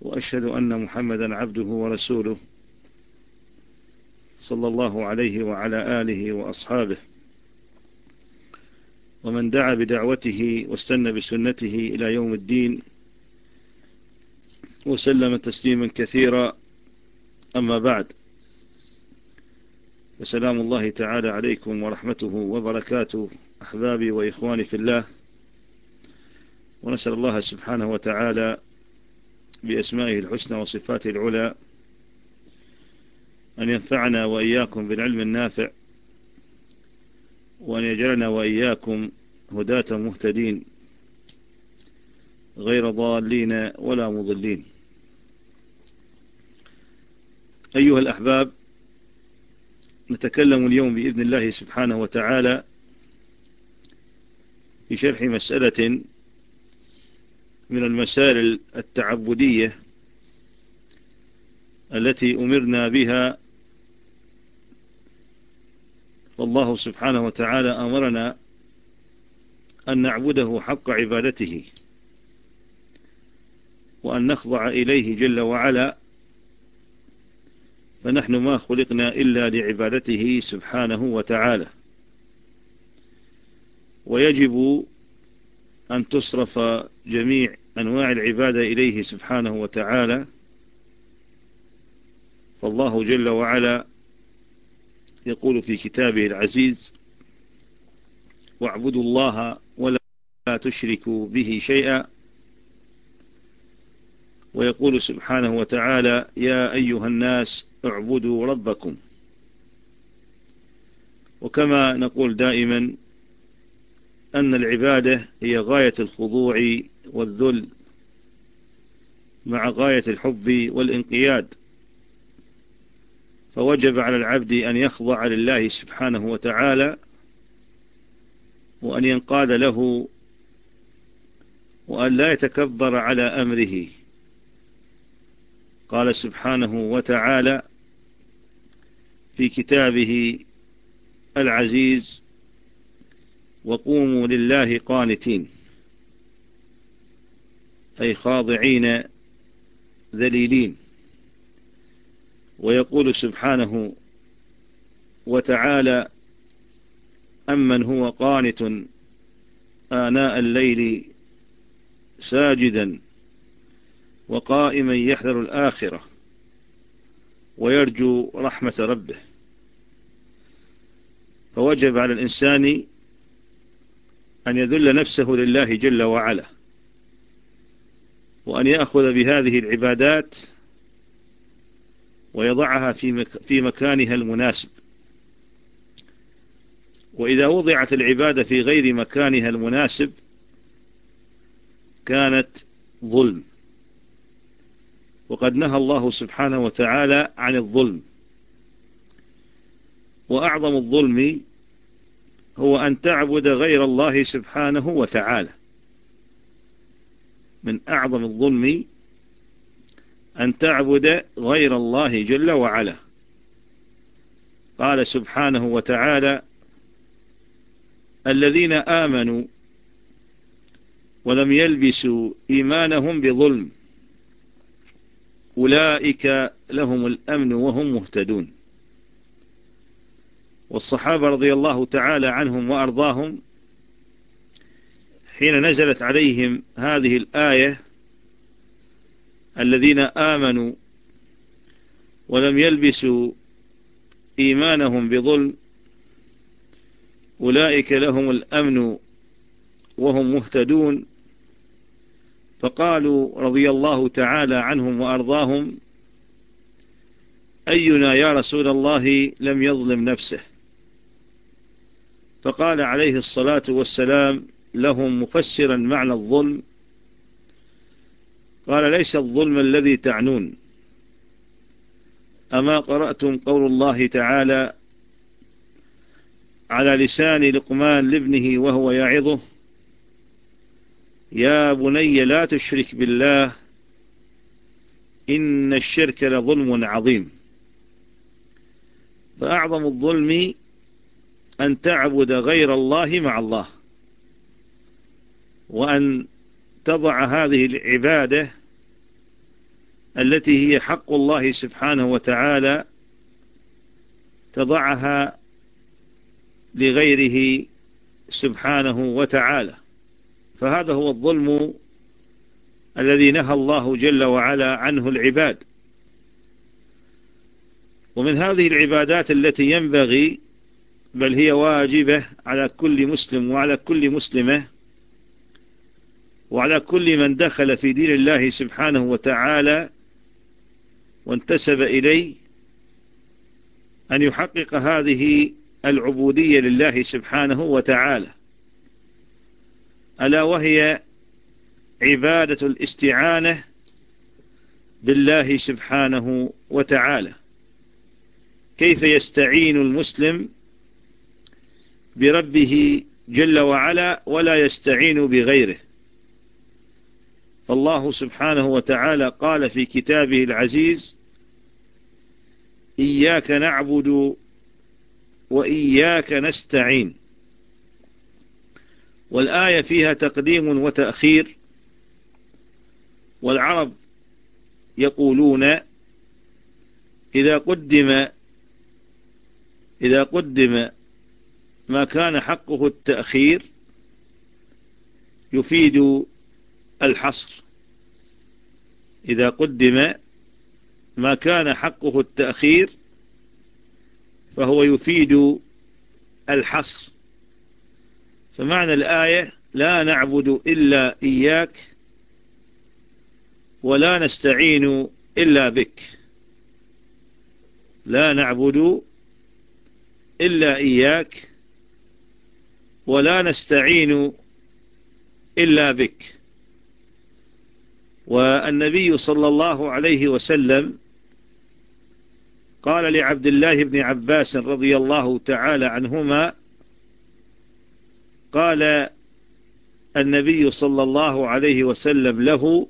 وأشهد أن محمدا عبده ورسوله صلى الله عليه وعلى آله وأصحابه. ومن دعا بدعوته واستنى بسنته إلى يوم الدين وسلم تسليما كثيرا. أما بعد وسلام الله تعالى عليكم ورحمته وبركاته أحبابي وإخواني في الله. ونسأل الله سبحانه وتعالى بأسمائه الحسنى وصفاته العلى أن ينفعنا وإياكم بالعلم النافع وأن يجعلنا وإياكم هداة مهتدين غير ضالين ولا مضلين. أيها الأحباب نتكلم اليوم بإذن الله سبحانه وتعالى في شرح مسألة من المسائل التعبدية التي أمرنا بها. فالله سبحانه وتعالى أمرنا أن نعبده حق عبادته وأن نخضع إليه جل وعلا. فنحن ما خلقنا إلا لعبادته سبحانه وتعالى. ويجب أن تصرف جميع أنواع العبادة إليه سبحانه وتعالى. فالله جل وعلا يقول في كتابه العزيز واعبدوا الله ولا تشركوا به شيئا. ويقول سبحانه وتعالى يا أيها الناس اعبدوا ربكم. وكما نقول دائما أن العبادة هي غاية الخضوع والذل مع غاية الحب والانقياد. فوجب على العبد أن يخضع لله سبحانه وتعالى وأن ينقاد له وأن لا يتكبر على أمره. قال سبحانه وتعالى في كتابه العزيز وقوموا لله قانتين. أي خاضعين ذليلين. ويقول سبحانه وتعالى أمن هو قانت آناء الليل ساجدا وقائما يحذر الآخرة ويرجو رحمة ربه. فوجب على الإنسان أن يذل نفسه لله جل وعلا وأن يأخذ بهذه العبادات ويضعها في مكانها المناسب. وإذا وضعت العبادة في غير مكانها المناسب كانت ظلم. وقد نهى الله سبحانه وتعالى عن الظلم. وأعظم الظلم هو أن تعبد غير الله سبحانه وتعالى. من أعظم الظلم أن تعبد غير الله جل وعلا. قال سبحانه وتعالى الذين آمنوا ولم يلبسوا إيمانهم بظلم أولئك لهم الأمن وهم مهتدون. والصحابة رضي الله تعالى عنهم وأرضاهم حين نزلت عليهم هذه الآية الذين آمنوا ولم يلبسوا إيمانهم بظلم أولئك لهم الأمن وهم مهتدون فقالوا رضي الله تعالى عنهم وأرضاهم أينا يا رسول الله لم يظلم نفسه فقال عليه الصلاة والسلام لهم مفسرا معنى الظلم. قال ليس الظلم الذي تعنون. أما قرأتم قول الله تعالى على لسان لقمان لابنه وهو يعظه يا بني لا تشرك بالله إن الشرك لظلم عظيم. فأعظم الظلم أن تعبد غير الله مع الله. وأن تضع هذه العبادة التي هي حق الله سبحانه وتعالى تضعها لغيره سبحانه وتعالى. فهذا هو الظلم الذي نهى الله جل وعلا عنه العباد. ومن هذه العبادات التي ينبغي بل هي واجبة على كل مسلم وعلى كل مسلمة وعلى كل من دخل في دين الله سبحانه وتعالى وانتسب إليه أن يحقق هذه العبودية لله سبحانه وتعالى. ألا وهي عبادة الاستعانة بالله سبحانه وتعالى. كيف يستعين المسلم بربه جل وعلا ولا يستعين بغيره. فالله سبحانه وتعالى قال في كتابه العزيز إياك نعبد وإياك نستعين. والآية فيها تقديم وتأخير. والعرب يقولون إذا قدم إذا قدم ما كان حقه التأخير يفيد الحصر. إذا قدم ما كان حقه التأخير فهو يفيد الحصر. فمعنى الآية لا نعبد إلا إياك ولا نستعين إلا بك. لا نعبد إلا إياك ولا نستعين إلا بك. والنبي صلى الله عليه وسلم قال لعبد الله بن عباس رضي الله تعالى عنهما قال النبي صلى الله عليه وسلم له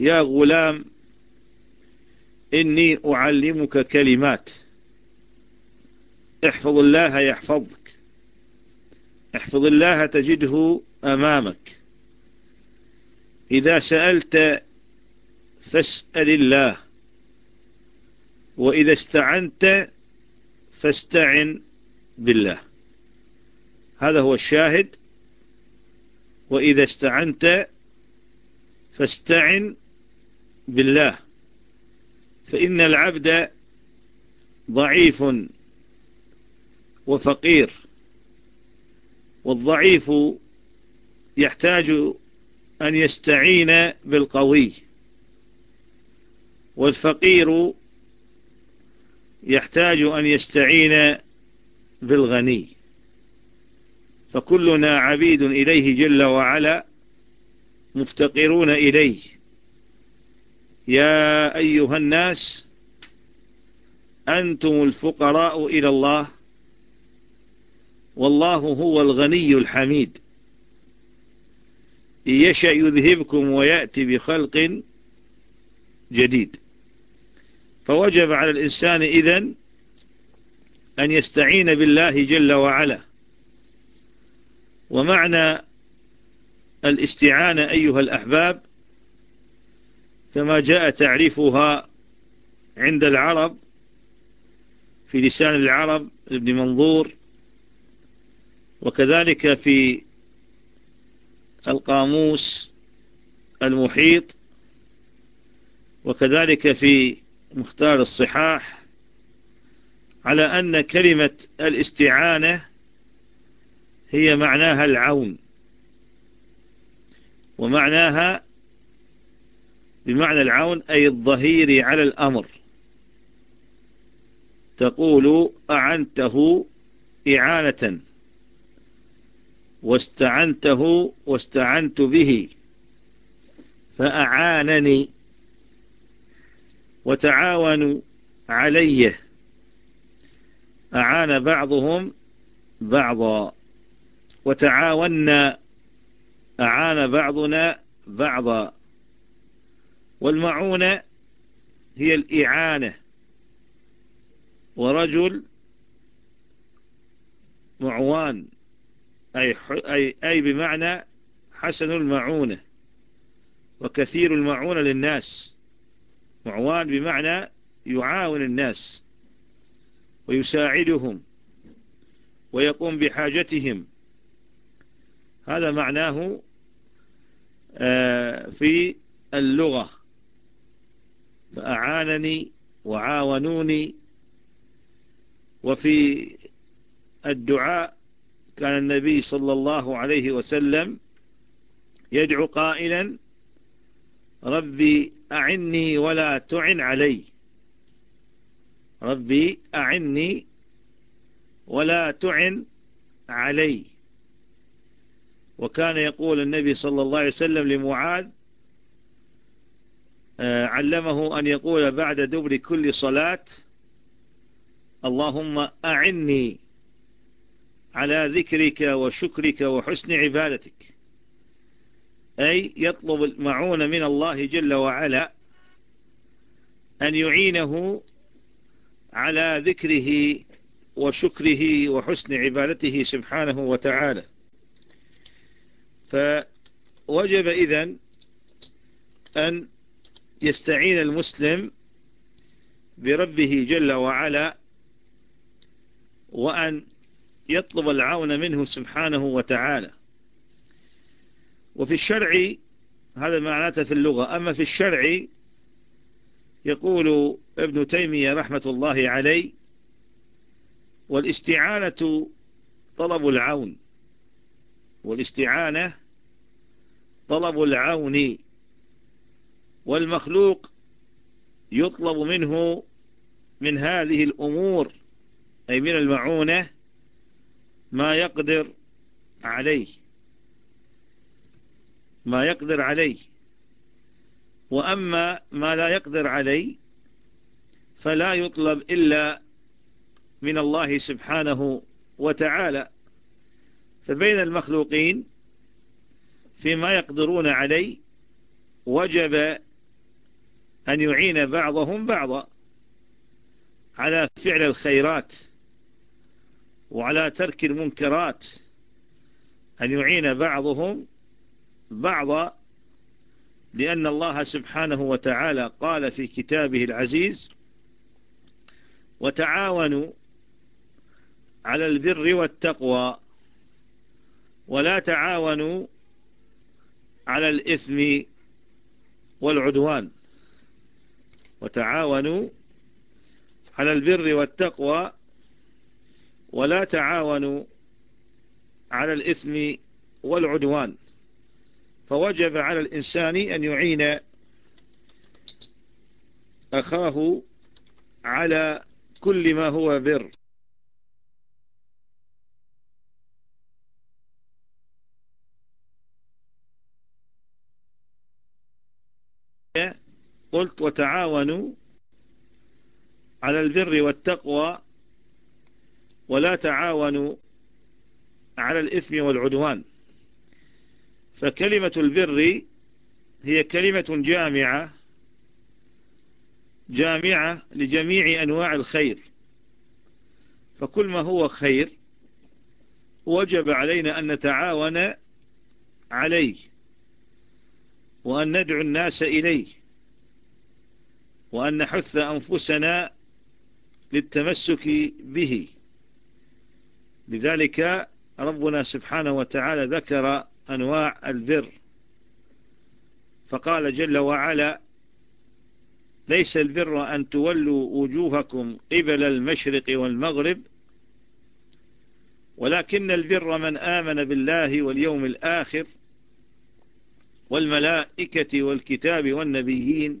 يا غلام إني أعلمك كلمات احفظ الله يحفظك. احفظ الله تجده أمامك. إذا سألت فاسأل الله وإذا استعنت فاستعن بالله. هذا هو الشاهد. وإذا استعنت فاستعن بالله. فإن العبد ضعيف وفقير. والضعيف يحتاج أن يستعين بالقوي والفقير يحتاج أن يستعين بالغني. فكلنا عبيد إليه جل وعلا مفتقرون إليه. يا أيها الناس أنتم الفقراء إلى الله والله هو الغني الحميد. يشأ يذهبكم ويأتي بخلق جديد. فوجب على الإنسان إذن أن يستعين بالله جل وعلا. ومعنى الاستعانة أيها الأحباب كما جاء تعريفها عند العرب في لسان العرب ابن منظور وكذلك في القاموس المحيط وكذلك في مختار الصحاح على أن كلمة الاستعانة هي معناها العون ومعناها بمعنى العون أي الظهير على الأمر. تقول أعنته إعانة. واستعنته واستعنت به فأعانني وتعاونوا علي. أعان بعضهم بعضا وتعاونا أعان بعضنا بعضا. والمعونة هي الإعانة. ورجل معوان. أي, أي, أي بمعنى حسن المعونة وكثير المعونة للناس. معوان بمعنى يعاون الناس ويساعدهم ويقوم بحاجتهم. هذا معناه آه، في اللغة. فأعانني وعاونوني وفي الدعاء كان النبي صلى الله عليه وسلم يدعو قائلا ربي أعني ولا تعن علي. ربي أعني ولا تعن علي. وكان يقول النبي صلى الله عليه وسلم لمعاذ آه، علمه أن يقول بعد دبر كل صلاة اللهم أعني على ذكرك وشكرك وحسن عبادتك. أي يطلب المعون من الله جل وعلا أن يعينه على ذكره وشكره وحسن عبادته سبحانه وتعالى. فوجب إذن أن يستعين المسلم بربه جل وعلا وأن يطلب العون منه سبحانه وتعالى. وفي الشرع هذا معناته في اللغة أما في الشرع يقول ابن تيمية رحمة الله عليه والإستعانة طلب العون والاستعانة طلب العون والمخلوق يطلب منه من هذه الأمور أي من المعونة ما يقدر عليه. ما يقدر عليه. وأما ما لا يقدر عليه فلا يطلب إلا من الله سبحانه وتعالى. فبين المخلوقين فيما يقدرون عليه وجب أن يعين بعضهم بعضا على فعل الخيرات. وعلى ترك المنكرات أن يعين بعضهم بعضا لأن الله سبحانه وتعالى قال في كتابه العزيز وتعاونوا على البر والتقوى ولا تعاونوا على الإثم والعدوان. وتعاونوا على البر والتقوى ولا تعاونوا على الإثم والعدوان. فوجب على الإنسان أن يعين أخاه على كل ما هو بر. قلت وتعاونوا على البر والتقوى ولا تعاونوا على الإثم والعدوان. فكلمة البر هي كلمة جامعة جامعة لجميع أنواع الخير. فكل ما هو خير وجب علينا أن نتعاون عليه وأن ندعو الناس إليه وأن نحث أنفسنا للتمسك به. لذلك ربنا سبحانه وتعالى ذكر أنواع البر فقال جل وعلا ليس البر أن تولوا وجوهكم قبل المشرق والمغرب ولكن البر من آمن بالله واليوم الآخر والملائكة والكتاب والنبيين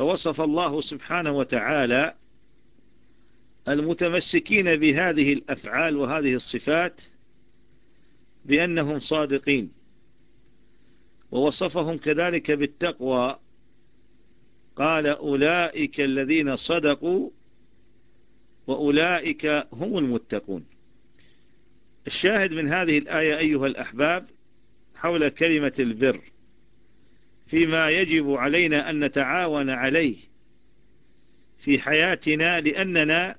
فوصف الله سبحانه وتعالى المتمسكين بهذه الأفعال وهذه الصفات بأنهم صادقين ووصفهم كذلك بالتقوى. قال أولئك الذين صدقوا وأولئك هم المتقون. الشاهد من هذه الآية أيها الأحباب حول كلمة البر. فيما يجب علينا أن نتعاون عليه في حياتنا لأننا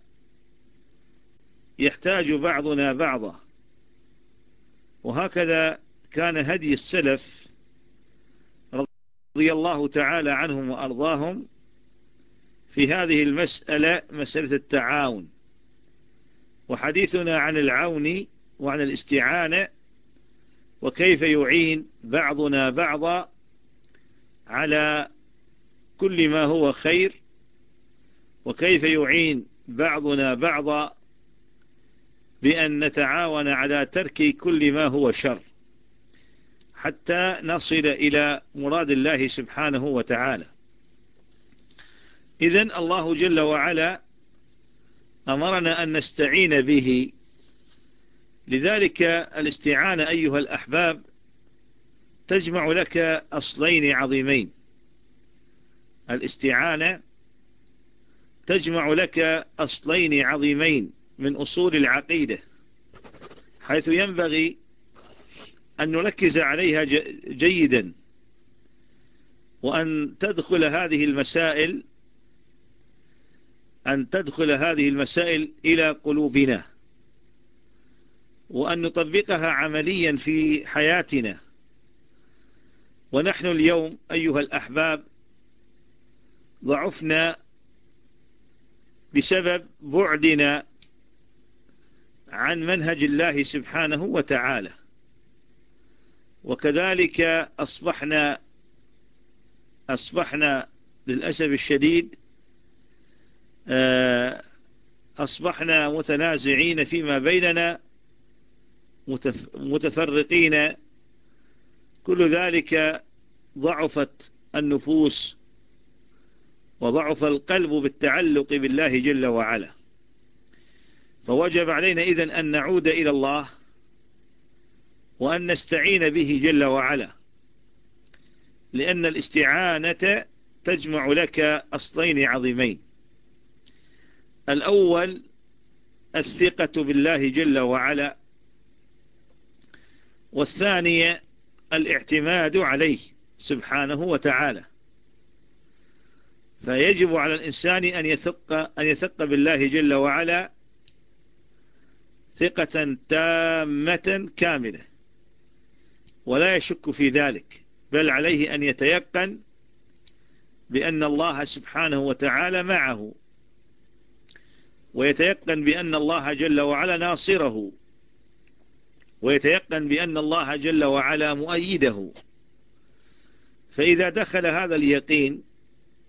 يحتاج بعضنا بعضا. وهكذا كان هدي السلف رضي الله تعالى عنهم وأرضاهم في هذه المسألة مسألة التعاون. وحديثنا عن العون وعن الاستعانة وكيف يعين بعضنا بعضا على كل ما هو خير وكيف يعين بعضنا بعضا بأن نتعاون على ترك كل ما هو شر حتى نصل إلى مراد الله سبحانه وتعالى. إذن الله جل وعلا أمرنا أن نستعين به. لذلك الاستعانة أيها الأحباب تجمع لك أصلين عظيمين. الاستعانة تجمع لك أصلين عظيمين من أصول العقيدة حيث ينبغي أن نركز عليها جيدا وأن تدخل هذه المسائل أن تدخل هذه المسائل إلى قلوبنا وأن نطبقها عمليا في حياتنا. ونحن اليوم أيها الأحباب ضعفنا بسبب بعدنا عن منهج الله سبحانه وتعالى. وكذلك أصبحنا أصبحنا للأسف الشديد آه، أصبحنا متنازعين فيما بيننا متفرقين كل ذلك ضعفت النفوس وضعف القلب بالتعلق بالله جل وعلا. فوجب علينا إذن أن نعود إلى الله وأن نستعين به جل وعلا لأن الاستعانة تجمع لك أصلين عظيمين. الأول الثقة بالله جل وعلا والثانية الاعتماد عليه سبحانه وتعالى. فيجب على الإنسان أن يثق, أن يثق بالله جل وعلا ثقة تامة كاملة ولا يشك في ذلك بل عليه أن يتيقن بأن الله سبحانه وتعالى معه ويتيقن بأن الله جل وعلا ناصره. ويتيقن بأن الله جل وعلا مؤيده. فإذا دخل هذا اليقين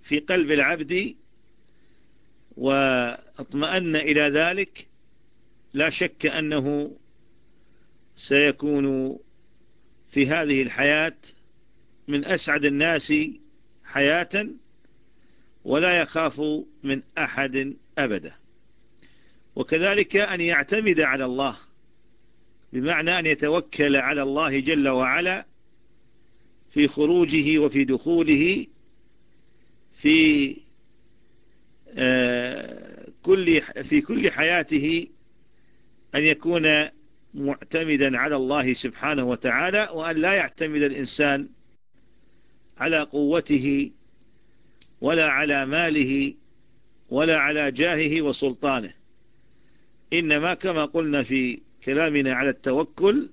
في قلب العبد واطمأن إلى ذلك لا شك أنه سيكون في هذه الحياة من أسعد الناس حياة ولا يخاف من أحد أبدا. وكذلك أن يعتمد على الله بمعنى أن يتوكل على الله جل وعلا في خروجه وفي دخوله في آه، كل في كل حياته أن يكون معتمدا على الله سبحانه وتعالى وأن لا يعتمد الإنسان على قوته ولا على ماله ولا على جاهه وسلطانه. إنما كما قلنا في كلامنا على التوكل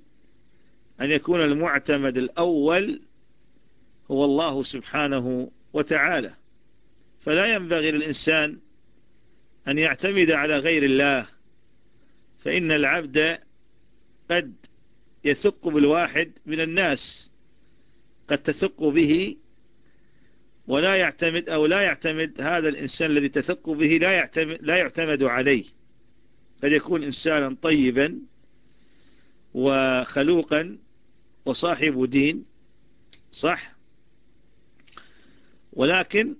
أن يكون المعتمد الأول هو الله سبحانه وتعالى. فلا ينبغي للإنسان أن يعتمد على غير الله فإن العبد قد يثق بالواحد من الناس قد تثق به ولا يعتمد أو لا يعتمد هذا الإنسان الذي تثق به لا يعتمد, لا يعتمد عليه. قد يكون إنسانا طيبا وخلوقا وصاحب دين صح؟ ولكن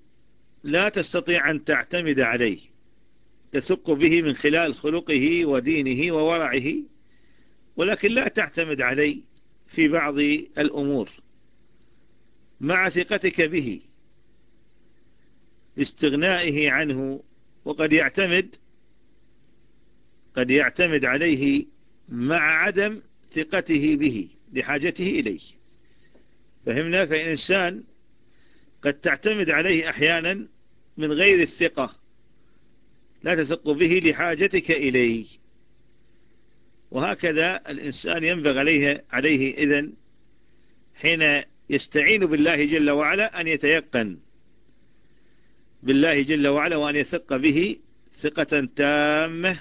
لا تستطيع أن تعتمد عليه تثق به من خلال خلقه ودينه وورعه ولكن لا تعتمد عليه في بعض الأمور. مع ثقتك به لاستغنائه عنه وقد يعتمد قد يعتمد عليه مع عدم ثقته به لحاجته إليه. فهمنا؟ فإنسان قد تعتمد عليه أحيانا من غير الثقة لا تثق به لحاجتك إليه. وهكذا الإنسان ينبغي عليه, عليه إذن حين يستعين بالله جل وعلا أن يتيقن بالله جل وعلا وأن يثق به ثقة تامة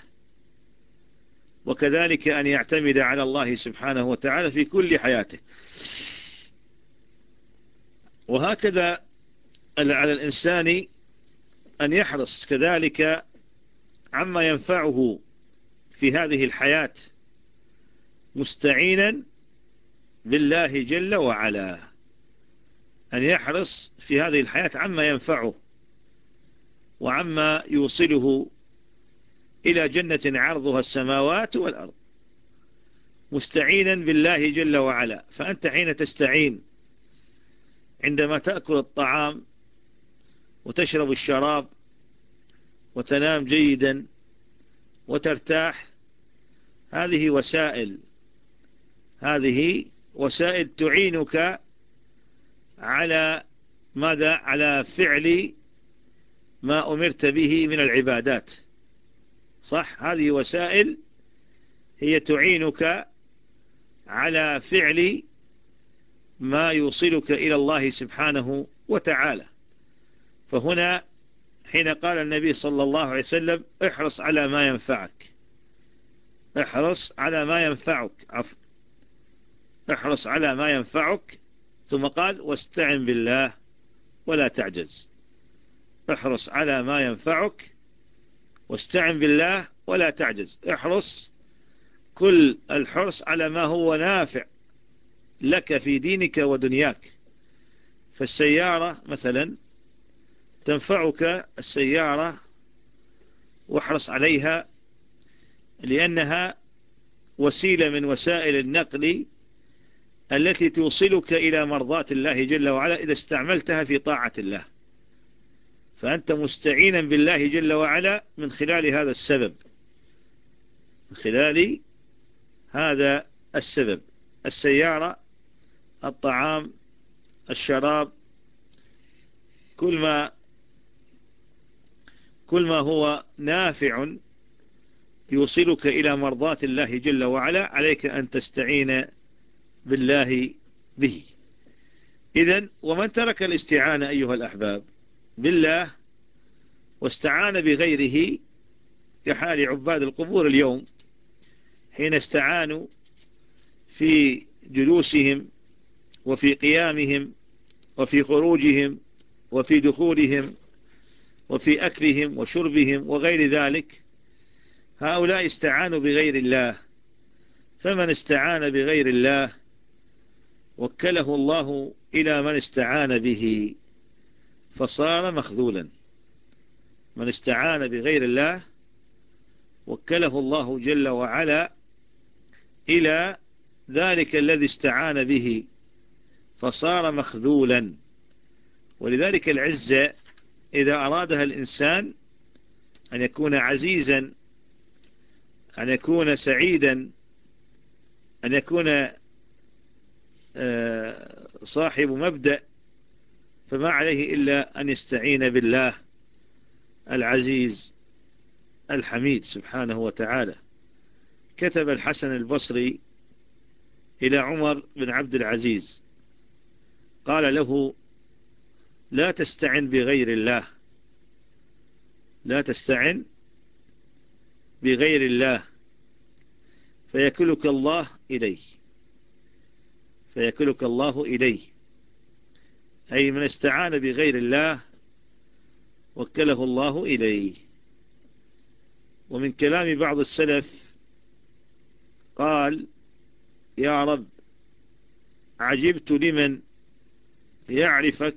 وكذلك أن يعتمد على الله سبحانه وتعالى في كل حياته. وهكذا على الإنسان أن يحرص كذلك عما ينفعه في هذه الحياة مستعينا بالله جل وعلا. أن يحرص في هذه الحياة عما ينفعه وعما يوصله إلى جنة عرضها السماوات والأرض. مستعينا بالله جل وعلا. فأنت حين تستعين عندما تأكل الطعام وتشرب الشراب وتنام جيدا وترتاح هذه وسائل. هذه وسائل تعينك على ماذا؟ على فعل ما أمرت به من العبادات. صح؟ هذه وسائل هي تعينك على فعل ما يوصلك إلى الله سبحانه وتعالى. فهنا حين قال النبي صلى الله عليه وسلم احرص على ما ينفعك. احرص على ما ينفعك عفو احرص على ما ينفعك ثم قال واستعن بالله ولا تعجز. احرص على ما ينفعك واستعن بالله ولا تعجز. احرص كل الحرص على ما هو نافع لك في دينك ودنياك. فالسيارة مثلا تنفعك السيارة واحرص عليها لأنها وسيلة من وسائل النقل التي توصلك إلى مرضات الله جل وعلا إذا استعملتها في طاعة الله. فأنت مستعينا بالله جل وعلا من خلال هذا السبب. من خلال هذا السبب. السيارة الطعام الشراب كل ما كل ما هو نافع يوصلك إلى مرضات الله جل وعلا عليك أن تستعين بالله به. إذن ومن ترك الاستعانة أيها الأحباب بالله واستعان بغيره كحال عباد القبور اليوم حين استعانوا في جلوسهم وفي قيامهم وفي خروجهم وفي دخولهم وفي أكلهم وشربهم وغير ذلك هؤلاء استعانوا بغير الله. فمن استعان بغير الله وكله الله إلى من استعان به. فصار مخذولا. من استعان بغير الله وكله الله جل وعلا إلى ذلك الذي استعان به فصار مخذولا. ولذلك العزة إذا أرادها الإنسان أن يكون عزيزا أن يكون سعيدا أن يكون آه، صاحب مبدأ فما عليه إلا أن يستعين بالله العزيز الحميد سبحانه وتعالى. كتب الحسن البصري إلى عمر بن عبد العزيز. قال له لا تستعن بغير الله. لا تستعن بغير الله. فيكلك الله إليه. فيكلك الله إليه. أي من استعان بغير الله وكله الله إليه. ومن كلام بعض السلف قال يا رب عجبت لمن يعرفك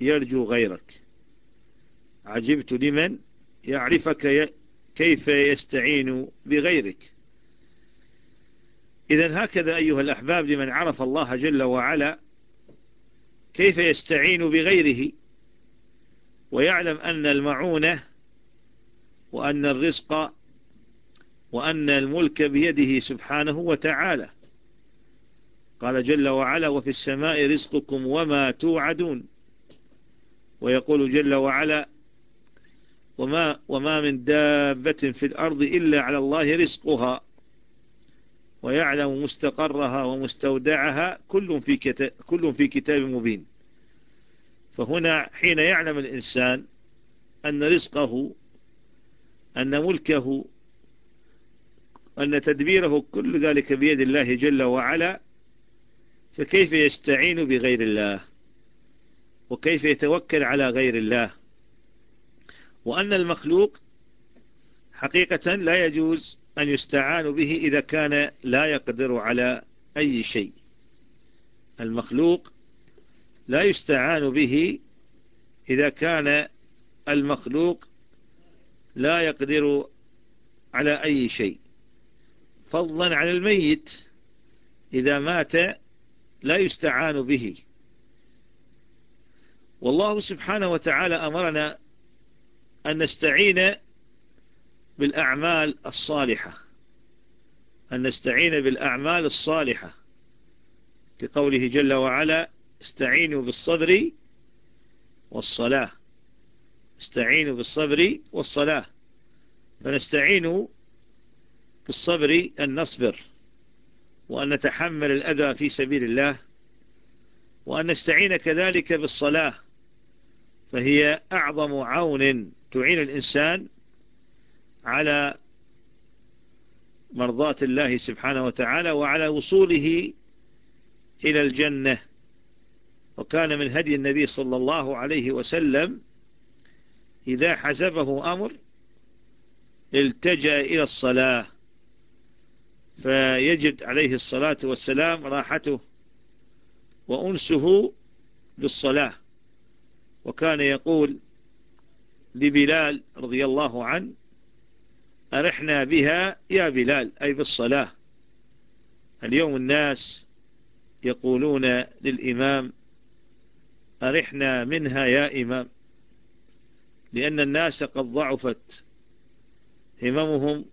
يرجو غيرك. عجبت لمن يعرفك كيف يستعين بغيرك. إذا هكذا أيها الأحباب لمن عرف الله جل وعلا كيف يستعين بغيره ويعلم أن المعونة وأن الرزق وأن الملك بيده سبحانه وتعالى. قال جل وعلا وفي السماء رزقكم وما توعدون ويقول جل وعلا وما, وما من دابة في الأرض إلا على الله رزقها ويعلم مستقرها ومستودعها كل في كتاب, كل في كتاب مبين. فهنا حين يعلم الإنسان أن رزقه أن ملكه أن تدبيره كل ذلك بيد الله جل وعلا فكيف يستعين بغير الله؟ وكيف يتوكل على غير الله؟ وأن المخلوق حقيقة لا يجوز أن يستعان به إذا كان لا يقدر على أي شيء. المخلوق لا يستعان به إذا كان المخلوق لا يقدر على أي شيء. فضلا عن الميت إذا مات لا يستعان به. والله سبحانه وتعالى أمرنا أن نستعين بالأعمال الصالحة أن نستعين بالأعمال الصالحة. كقوله جل وعلا استعينوا بالصبر والصلاة. استعينوا بالصبر والصلاة. فنستعين بالصبر أن نصبر وأن نتحمل الأذى في سبيل الله وأن نستعين كذلك بالصلاة. فهي أعظم عون تعين الإنسان على مرضاة الله سبحانه وتعالى وعلى وصوله إلى الجنة. وكان من هدي النبي صلى الله عليه وسلم إذا حزبه أمر التجأ إلى الصلاة فيجد عليه الصلاة والسلام راحته وأنسه بالصلاة وكان يقول لبلال رضي الله عنه أرحنا بها يا بلال أي بالصلاة اليوم الناس يقولون للإمام أرحنا منها يا إمام. لأن الناس قد ضعفت هممهم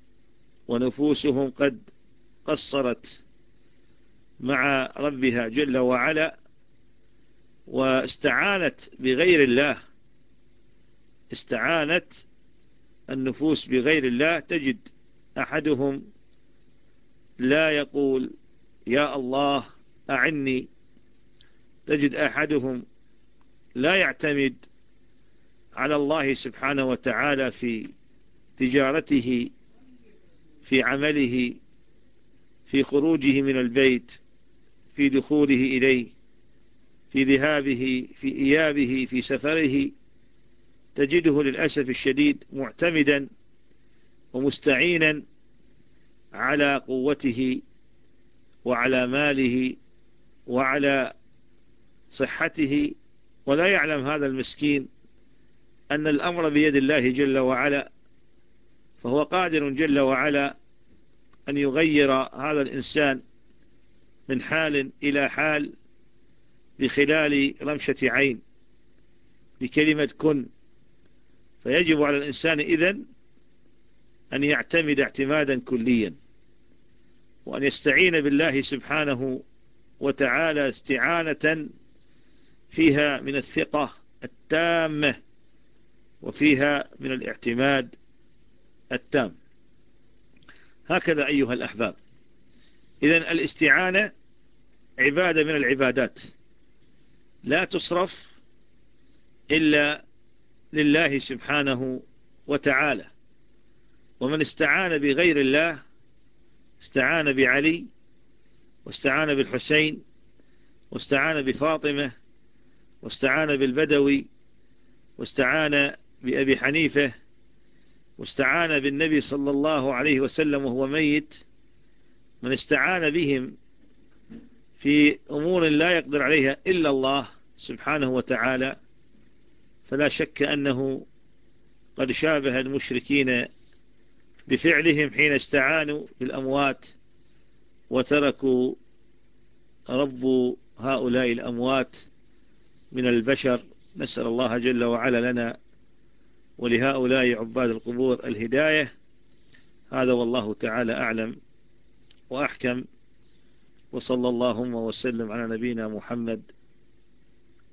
ونفوسهم قد قصرت مع ربها جل وعلا واستعانت بغير الله. استعانت النفوس بغير الله تجد أحدهم لا يقول يا الله أعني. تجد أحدهم لا يعتمد على الله سبحانه وتعالى في تجارته في عمله في خروجه من البيت في دخوله إليه في ذهابه في إيابه في سفره. تجده للأسف الشديد معتمدا ومستعينا على قوته وعلى ماله وعلى صحته. ولا يعلم هذا المسكين أن الأمر بيد الله جل وعلا فهو قادر جل وعلا أن يغير هذا الإنسان من حال إلى حال بخلال رمشة عين بكلمة كن. فيجب على الإنسان إذن أن يعتمد اعتمادا كليا وأن يستعين بالله سبحانه وتعالى استعانة فيها من الثقة التامة وفيها من الاعتماد التام. هكذا أيها الأحباب. إذن الاستعانة عبادة من العبادات. لا تصرف إلا لله سبحانه وتعالى. ومن استعان بغير الله استعان بعلي واستعان بالحسين واستعان بفاطمة واستعان بالبدوي واستعان بأبي حنيفة واستعان بالنبي صلى الله عليه وسلم وهو ميت من استعان بهم في أمور لا يقدر عليها إلا الله سبحانه وتعالى فلا شك أنه قد شابه المشركين بفعلهم حين استعانوا بالأموات وتركوا رب هؤلاء الأموات من البشر. نسأل الله جل وعلا لنا ولهؤلاء عباد القبور الهداية. هذا والله تعالى أعلم وأحكم. وصلى اللهم وسلم على نبينا محمد